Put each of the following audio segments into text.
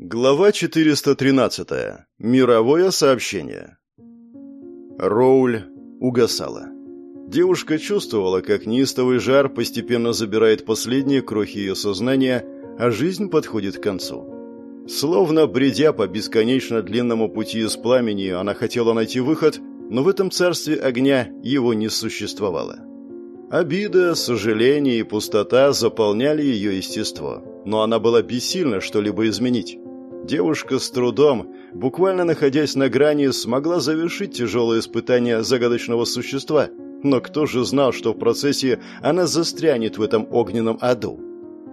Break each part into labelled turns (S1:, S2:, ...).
S1: Глава 413. Мировое сообщение. Роуль угасала. Девушка чувствовала, как неистовый жар постепенно забирает последние крохи ее сознания, а жизнь подходит к концу. Словно бредя по бесконечно длинному пути из пламени, она хотела найти выход, но в этом царстве огня его не существовало. Обида, сожаление и пустота заполняли ее естество, но она была бессильна что-либо изменить. Девушка с трудом, буквально находясь на грани, смогла завершить тяжелое испытание загадочного существа, но кто же знал, что в процессе она застрянет в этом огненном аду?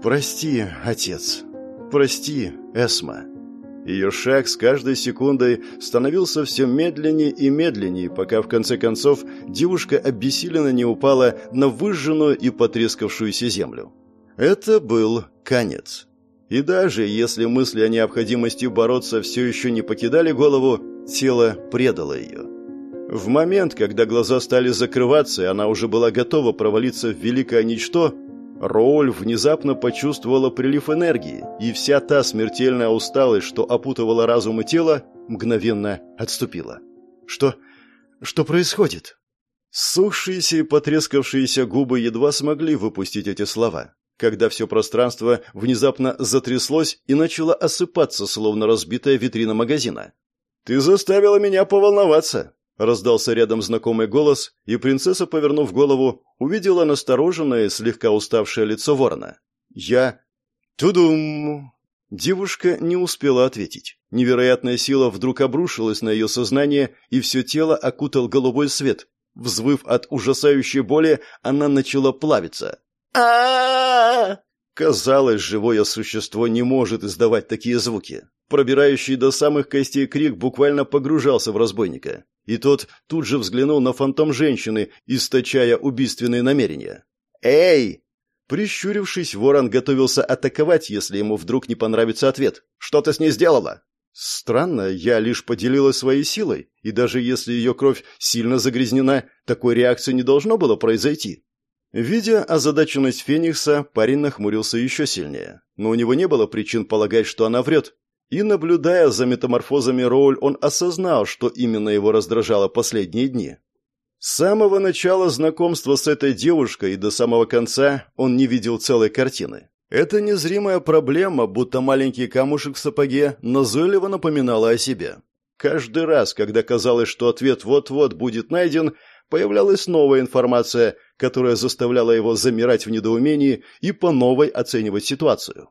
S1: «Прости, отец. Прости, Эсма». Ее шаг с каждой секундой становился все медленнее и медленнее, пока в конце концов девушка обессиленно не упала на выжженную и потрескавшуюся землю. Это был конец. И даже если мысли о необходимости бороться все еще не покидали голову, тело предало ее. В момент, когда глаза стали закрываться, и она уже была готова провалиться в великое ничто, Роуль внезапно почувствовала прилив энергии, и вся та смертельная усталость, что опутывала разум и тело, мгновенно отступила. «Что... что происходит?» Сухшиеся и потрескавшиеся губы едва смогли выпустить эти слова, когда все пространство внезапно затряслось и начало осыпаться, словно разбитая витрина магазина. «Ты заставила меня поволноваться!» Раздался рядом знакомый голос, и принцесса, повернув голову, увидела настороженное, слегка уставшее лицо ворона. «Я...» «Тудум!» Девушка не успела ответить. Невероятная сила вдруг обрушилась на ее сознание, и все тело окутал голубой свет. Взвыв от ужасающей боли, она начала плавиться. А Казалось, живое существо не может издавать такие звуки. Пробирающий до самых костей крик буквально погружался в разбойника и тот тут же взглянул на фантом женщины, источая убийственные намерения. «Эй!» Прищурившись, ворон готовился атаковать, если ему вдруг не понравится ответ. «Что ты с ней сделала?» «Странно, я лишь поделилась своей силой, и даже если ее кровь сильно загрязнена, такой реакции не должно было произойти». Видя озадаченность Феникса, парень нахмурился еще сильнее. Но у него не было причин полагать, что она врет, и, наблюдая за метаморфозами Роуль, он осознал, что именно его раздражало последние дни. С самого начала знакомства с этой девушкой и до самого конца он не видел целой картины. Эта незримая проблема, будто маленький камушек в сапоге, назойливо напоминала о себе. Каждый раз, когда казалось, что ответ вот-вот будет найден, появлялась новая информация, которая заставляла его замирать в недоумении и по новой оценивать ситуацию.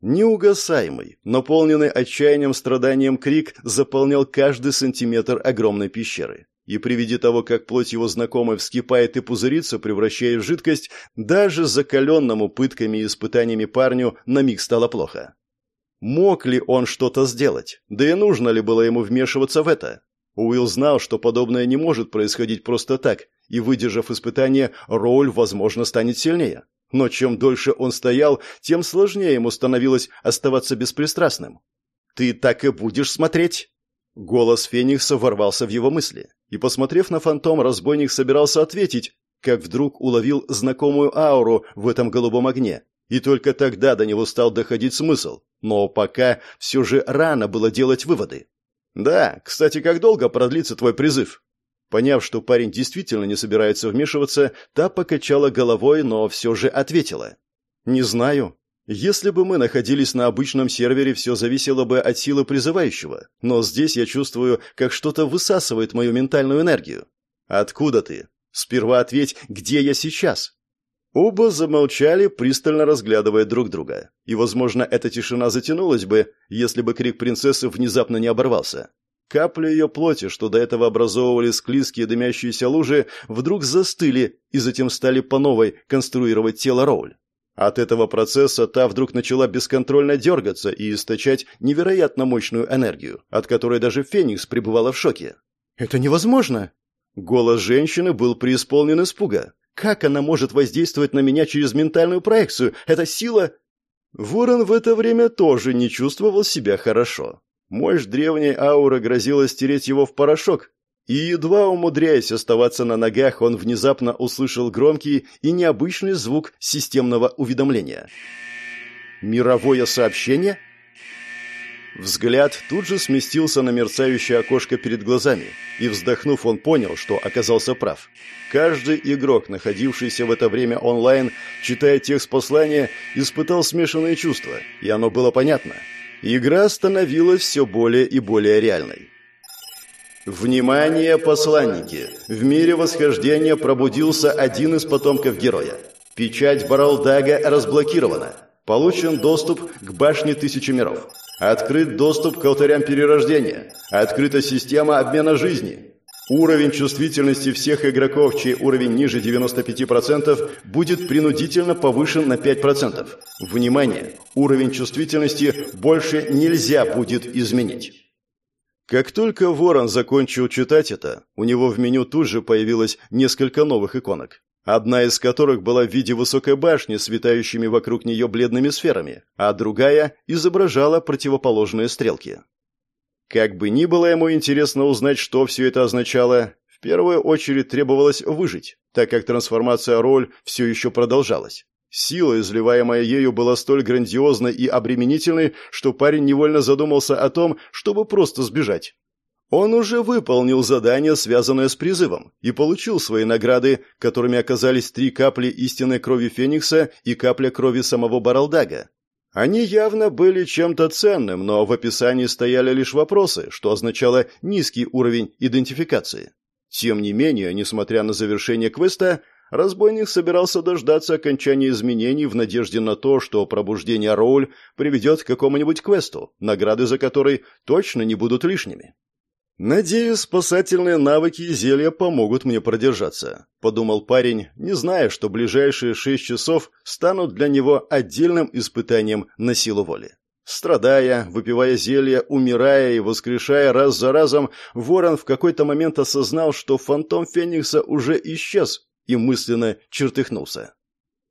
S1: Неугасаемый, наполненный отчаянием страданием крик заполнял каждый сантиметр огромной пещеры. И при виде того, как плоть его знакомой вскипает и пузырится, превращая в жидкость, даже закаленному пытками и испытаниями парню на миг стало плохо. Мог ли он что-то сделать? Да и нужно ли было ему вмешиваться в это? Уилл знал, что подобное не может происходить просто так, и, выдержав испытание, Роуль, возможно, станет сильнее. Но чем дольше он стоял, тем сложнее ему становилось оставаться беспристрастным. «Ты так и будешь смотреть?» Голос Феникса ворвался в его мысли, и, посмотрев на фантом, разбойник собирался ответить, как вдруг уловил знакомую ауру в этом голубом огне, и только тогда до него стал доходить смысл. Но пока все же рано было делать выводы. «Да, кстати, как долго продлится твой призыв?» Поняв, что парень действительно не собирается вмешиваться, та покачала головой, но все же ответила. «Не знаю. Если бы мы находились на обычном сервере, все зависело бы от силы призывающего. Но здесь я чувствую, как что-то высасывает мою ментальную энергию. Откуда ты? Сперва ответь, где я сейчас?» Оба замолчали, пристально разглядывая друг друга. И, возможно, эта тишина затянулась бы, если бы крик принцессы внезапно не оборвался. Капли ее плоти, что до этого образовывали склизкие дымящиеся лужи, вдруг застыли и затем стали по новой конструировать тело Роуль. От этого процесса та вдруг начала бесконтрольно дергаться и источать невероятно мощную энергию, от которой даже Феникс пребывала в шоке. «Это невозможно!» Голос женщины был преисполнен испуга. «Как она может воздействовать на меня через ментальную проекцию? Эта сила...» Ворон в это время тоже не чувствовал себя хорошо. Мощь древней ауры грозила стереть его в порошок, и едва умудряясь оставаться на ногах, он внезапно услышал громкий и необычный звук системного уведомления. «Мировое сообщение?» Взгляд тут же сместился на мерцающее окошко перед глазами, и, вздохнув, он понял, что оказался прав. Каждый игрок, находившийся в это время онлайн, читая текст послания, испытал смешанные чувства, и оно было понятно. Игра становилась все более и более реальной. Внимание, посланники! В мире восхождения пробудился один из потомков героя. Печать Баралдага разблокирована. Получен доступ к башне Тысячи Миров. Открыт доступ к алтарям перерождения. Открыта система обмена жизни. Уровень чувствительности всех игроков, чей уровень ниже 95%, будет принудительно повышен на 5%. Внимание! Уровень чувствительности больше нельзя будет изменить. Как только Ворон закончил читать это, у него в меню тут же появилось несколько новых иконок одна из которых была в виде высокой башни с витающими вокруг нее бледными сферами, а другая изображала противоположные стрелки. Как бы ни было ему интересно узнать, что все это означало, в первую очередь требовалось выжить, так как трансформация роль все еще продолжалась. Сила, изливаемая ею, была столь грандиозной и обременительной, что парень невольно задумался о том, чтобы просто сбежать. Он уже выполнил задание, связанное с призывом, и получил свои награды, которыми оказались три капли истинной крови Феникса и капля крови самого Баралдага. Они явно были чем-то ценным, но в описании стояли лишь вопросы, что означало низкий уровень идентификации. Тем не менее, несмотря на завершение квеста, разбойник собирался дождаться окончания изменений в надежде на то, что пробуждение Роуль приведет к какому-нибудь квесту, награды за который точно не будут лишними. «Надеюсь, спасательные навыки и зелья помогут мне продержаться», – подумал парень, не зная, что ближайшие шесть часов станут для него отдельным испытанием на силу воли. Страдая, выпивая зелья, умирая и воскрешая раз за разом, Ворон в какой-то момент осознал, что фантом Феникса уже исчез и мысленно чертыхнулся.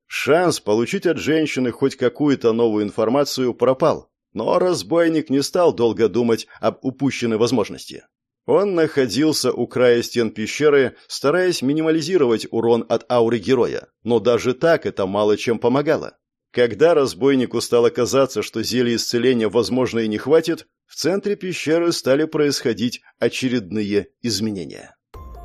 S1: Шанс получить от женщины хоть какую-то новую информацию пропал, но разбойник не стал долго думать об упущенной возможности. Он находился у края стен пещеры, стараясь минимализировать урон от ауры героя, но даже так это мало чем помогало. Когда разбойнику стало казаться, что зелья исцеления, возможно, и не хватит, в центре пещеры стали происходить очередные изменения.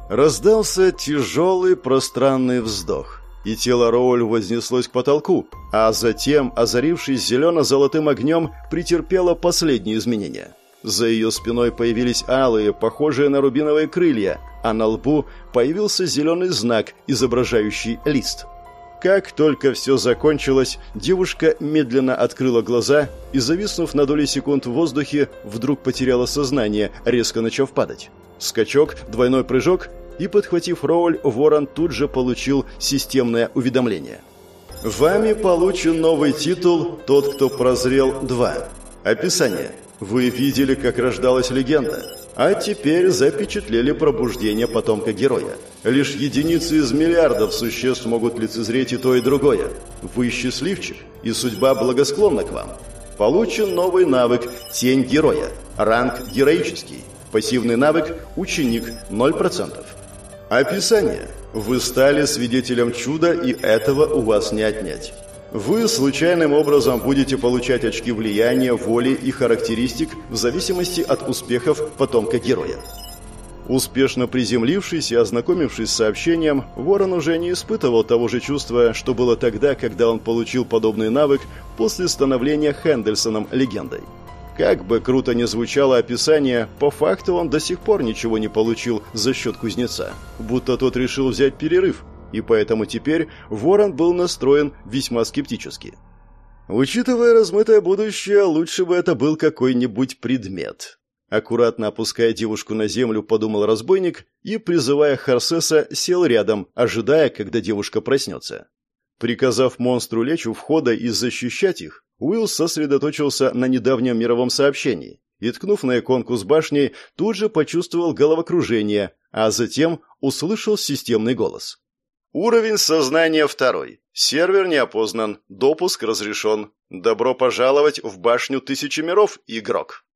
S1: Раздался тяжелый пространный вздох, и тело Роуль вознеслось к потолку, а затем, озарившись зелено-золотым огнем, претерпело последние изменения – за ее спиной появились алые, похожие на рубиновые крылья, а на лбу появился зеленый знак, изображающий лист. Как только все закончилось, девушка медленно открыла глаза и, зависнув на доли секунд в воздухе, вдруг потеряла сознание, резко начав падать. Скачок, двойной прыжок, и, подхватив Роуль, Ворон тут же получил системное уведомление. «Вами получен новый титул «Тот, кто прозрел 2». Описание. Вы видели, как рождалась легенда, а теперь запечатлели пробуждение потомка героя. Лишь единицы из миллиардов существ могут лицезреть и то, и другое. Вы счастливчик, и судьба благосклонна к вам. Получен новый навык «Тень героя», ранг «Героический», пассивный навык «Ученик» 0%. Описание. Вы стали свидетелем чуда, и этого у вас не отнять. Вы случайным образом будете получать очки влияния, воли и характеристик в зависимости от успехов потомка героя. Успешно приземлившись и ознакомившись с сообщением, Ворон уже не испытывал того же чувства, что было тогда, когда он получил подобный навык после становления Хендельсоном легендой. Как бы круто ни звучало описание, по факту он до сих пор ничего не получил за счет кузнеца, будто тот решил взять перерыв, и поэтому теперь Ворон был настроен весьма скептически. Учитывая размытое будущее, лучше бы это был какой-нибудь предмет. Аккуратно опуская девушку на землю, подумал разбойник и, призывая Харсеса, сел рядом, ожидая, когда девушка проснется. Приказав монстру лечь у входа и защищать их, Уилл сосредоточился на недавнем мировом сообщении и, ткнув на иконку с башней, тут же почувствовал головокружение, а затем услышал системный голос. Уровень сознания второй. Сервер не опознан. Допуск разрешен. Добро пожаловать в башню Тысячи Миров, игрок.